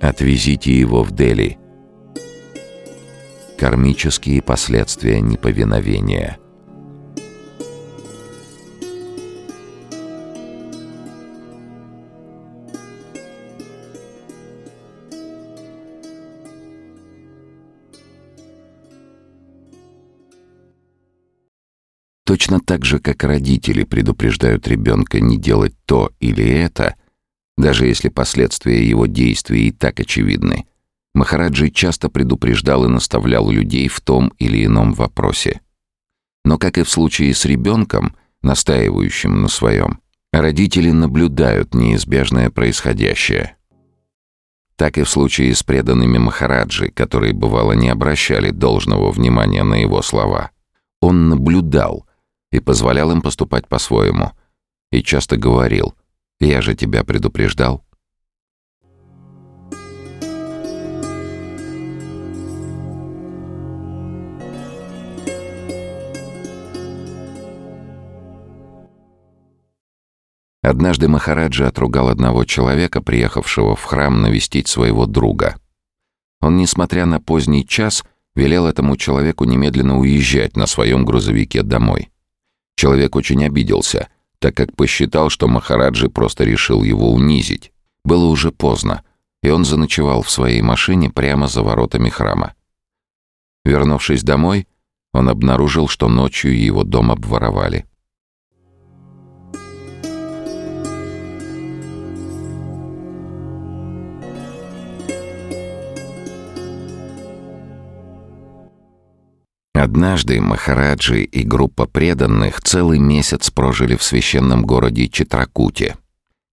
Отвезите его в Дели. Кармические последствия неповиновения. Точно так же, как родители предупреждают ребенка не делать то или это, даже если последствия его действий и так очевидны. Махараджи часто предупреждал и наставлял людей в том или ином вопросе. Но, как и в случае с ребенком, настаивающим на своем, родители наблюдают неизбежное происходящее. Так и в случае с преданными Махараджи, которые, бывало, не обращали должного внимания на его слова. Он наблюдал и позволял им поступать по-своему. И часто говорил я же тебя предупреждал. Однажды Махараджа отругал одного человека, приехавшего в храм навестить своего друга. Он, несмотря на поздний час, велел этому человеку немедленно уезжать на своем грузовике домой. Человек очень обиделся — так как посчитал, что Махараджи просто решил его унизить. Было уже поздно, и он заночевал в своей машине прямо за воротами храма. Вернувшись домой, он обнаружил, что ночью его дом обворовали. Однажды Махараджи и группа преданных целый месяц прожили в священном городе Читракуте.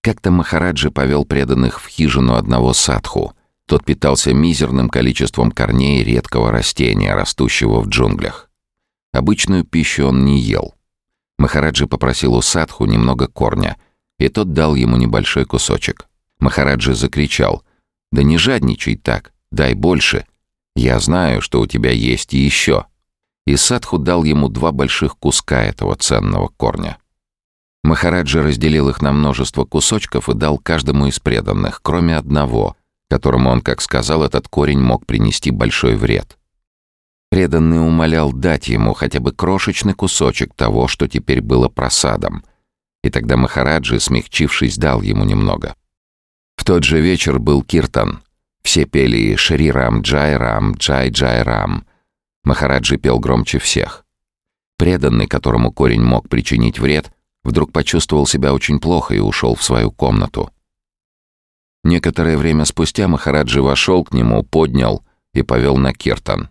Как-то Махараджи повел преданных в хижину одного садху. Тот питался мизерным количеством корней редкого растения, растущего в джунглях. Обычную пищу он не ел. Махараджи попросил у садху немного корня, и тот дал ему небольшой кусочек. Махараджи закричал «Да не жадничай так, дай больше. Я знаю, что у тебя есть еще» и Садху дал ему два больших куска этого ценного корня. Махараджа разделил их на множество кусочков и дал каждому из преданных, кроме одного, которому он, как сказал, этот корень мог принести большой вред. Преданный умолял дать ему хотя бы крошечный кусочек того, что теперь было просадом, и тогда Махараджи, смягчившись, дал ему немного. В тот же вечер был киртан. Все пели «Шри Рам Джай Рам, Джай Джай Рам», Махараджи пел громче всех. Преданный, которому корень мог причинить вред, вдруг почувствовал себя очень плохо и ушел в свою комнату. Некоторое время спустя Махараджи вошел к нему, поднял и повел на Киртан.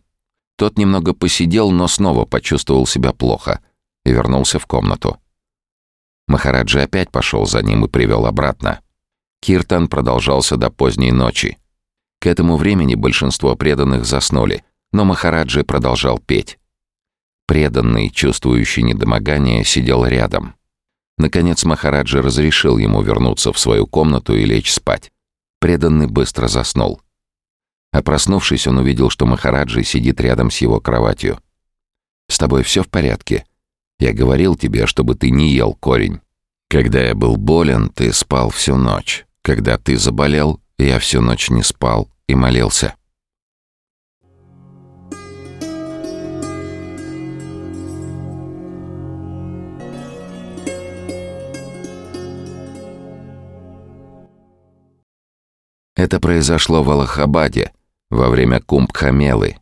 Тот немного посидел, но снова почувствовал себя плохо и вернулся в комнату. Махараджи опять пошел за ним и привел обратно. Киртан продолжался до поздней ночи. К этому времени большинство преданных заснули — но Махараджи продолжал петь. Преданный, чувствующий недомогание, сидел рядом. Наконец Махараджи разрешил ему вернуться в свою комнату и лечь спать. Преданный быстро заснул. А проснувшись, он увидел, что Махараджи сидит рядом с его кроватью. «С тобой все в порядке? Я говорил тебе, чтобы ты не ел корень. Когда я был болен, ты спал всю ночь. Когда ты заболел, я всю ночь не спал и молился». Это произошло в Аллахабаде во время Кумбхамелы.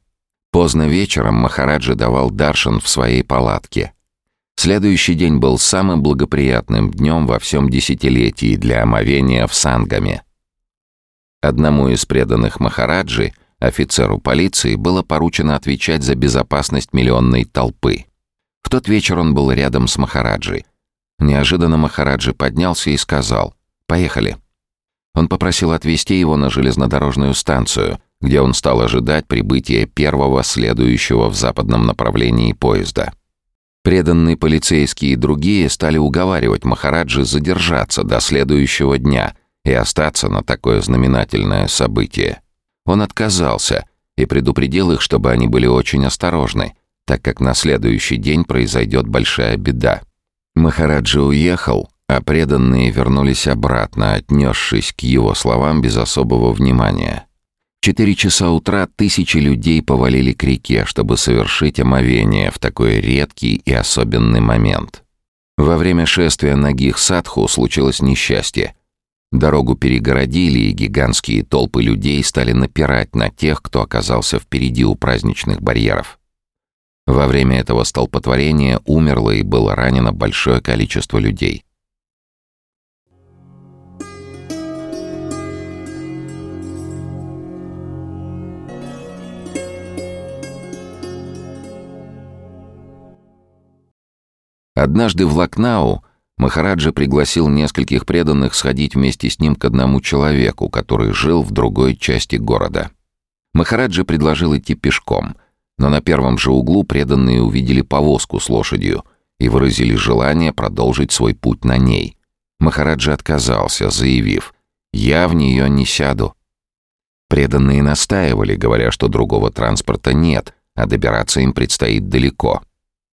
Поздно вечером Махараджа давал даршан в своей палатке. Следующий день был самым благоприятным днем во всем десятилетии для омовения в Сангаме. Одному из преданных Махараджи, офицеру полиции, было поручено отвечать за безопасность миллионной толпы. В тот вечер он был рядом с Махараджей. Неожиданно Махараджи поднялся и сказал «Поехали». Он попросил отвезти его на железнодорожную станцию, где он стал ожидать прибытия первого следующего в западном направлении поезда. Преданные полицейские и другие стали уговаривать Махараджи задержаться до следующего дня и остаться на такое знаменательное событие. Он отказался и предупредил их, чтобы они были очень осторожны, так как на следующий день произойдет большая беда. Махараджи уехал, а преданные вернулись обратно, отнесшись к его словам без особого внимания. В четыре часа утра тысячи людей повалили к реке, чтобы совершить омовение в такой редкий и особенный момент. Во время шествия Нагих Садху случилось несчастье. Дорогу перегородили, и гигантские толпы людей стали напирать на тех, кто оказался впереди у праздничных барьеров. Во время этого столпотворения умерло и было ранено большое количество людей. Однажды в Лакнау Махараджа пригласил нескольких преданных сходить вместе с ним к одному человеку, который жил в другой части города. Махараджа предложил идти пешком, но на первом же углу преданные увидели повозку с лошадью и выразили желание продолжить свой путь на ней. Махараджа отказался, заявив «Я в нее не сяду». Преданные настаивали, говоря, что другого транспорта нет, а добираться им предстоит далеко.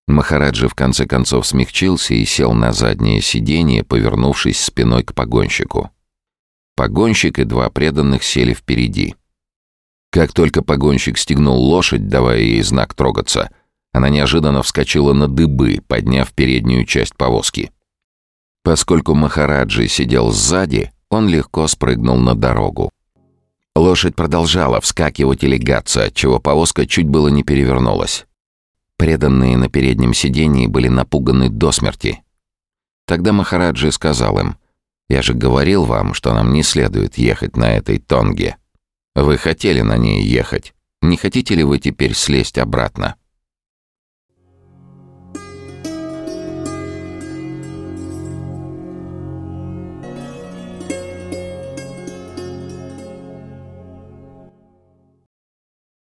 Махараджа в конце концов смягчился и сел на заднее сиденье, повернувшись спиной к погонщику. Погонщик и два преданных сели впереди. Как только погонщик стегнул лошадь, давая ей знак трогаться, она неожиданно вскочила на дыбы, подняв переднюю часть повозки. Поскольку Махараджи сидел сзади, он легко спрыгнул на дорогу. Лошадь продолжала вскакивать и легаться, отчего повозка чуть было не перевернулась. Преданные на переднем сидении были напуганы до смерти. Тогда Махараджи сказал им, «Я же говорил вам, что нам не следует ехать на этой тонге. Вы хотели на ней ехать. Не хотите ли вы теперь слезть обратно?»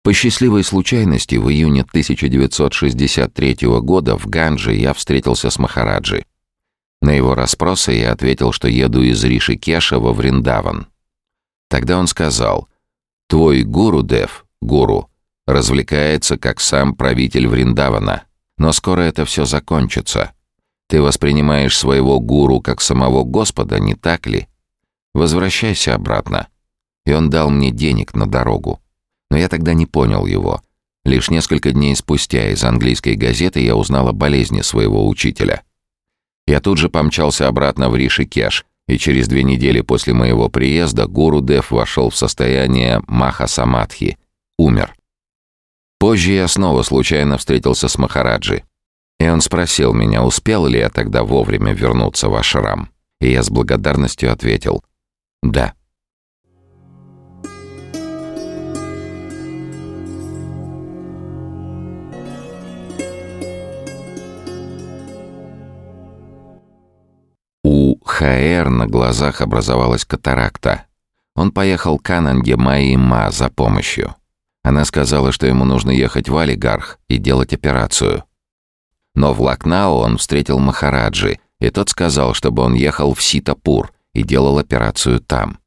По счастливой случайности в июне 1963 года в Ганже я встретился с Махараджи. На его расспросы я ответил, что еду из Ришикеша во Вриндаван. Тогда он сказал, «Твой гуру, Дев, гуру, развлекается как сам правитель Вриндавана, но скоро это все закончится. Ты воспринимаешь своего гуру как самого Господа, не так ли? Возвращайся обратно». И он дал мне денег на дорогу. Но я тогда не понял его. Лишь несколько дней спустя из английской газеты я узнал о болезни своего учителя. Я тут же помчался обратно в Ришикеш, и через две недели после моего приезда гуру Дев вошел в состояние Маха-Самадхи, умер. Позже я снова случайно встретился с Махараджи, и он спросил меня, успел ли я тогда вовремя вернуться в ашрам, и я с благодарностью ответил «да». ХР на глазах образовалась катаракта. Он поехал к Ананге Майи Ма за помощью. Она сказала, что ему нужно ехать в Алигарх и делать операцию. Но в Лакнау он встретил Махараджи, и тот сказал, чтобы он ехал в Ситапур и делал операцию там.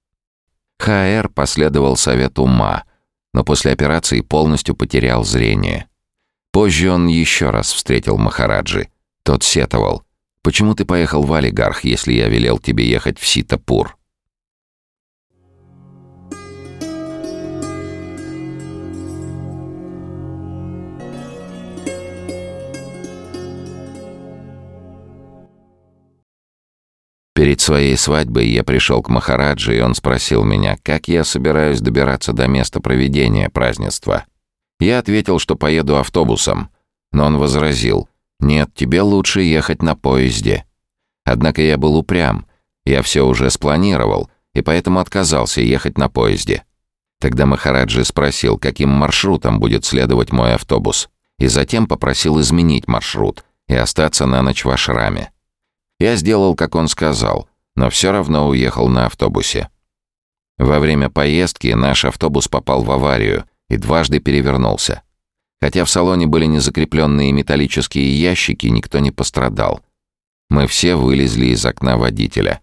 ХР последовал совету Ма, но после операции полностью потерял зрение. Позже он еще раз встретил Махараджи. Тот сетовал. Почему ты поехал в Алигарх, если я велел тебе ехать в Ситапур?» Перед своей свадьбой я пришел к Махараджи, и он спросил меня, как я собираюсь добираться до места проведения празднества. Я ответил, что поеду автобусом, но он возразил, «Нет, тебе лучше ехать на поезде». Однако я был упрям. Я все уже спланировал, и поэтому отказался ехать на поезде. Тогда Махараджи спросил, каким маршрутом будет следовать мой автобус, и затем попросил изменить маршрут и остаться на ночь в ашраме. Я сделал, как он сказал, но все равно уехал на автобусе. Во время поездки наш автобус попал в аварию и дважды перевернулся. Хотя в салоне были незакрепленные металлические ящики, никто не пострадал. Мы все вылезли из окна водителя.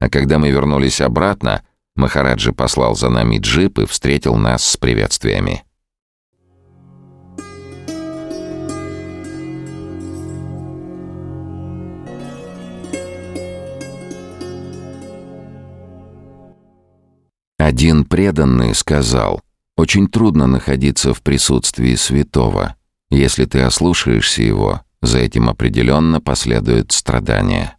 А когда мы вернулись обратно, Махараджи послал за нами джип и встретил нас с приветствиями. Один преданный сказал — «Очень трудно находиться в присутствии святого. Если ты ослушаешься его, за этим определенно последует страдание».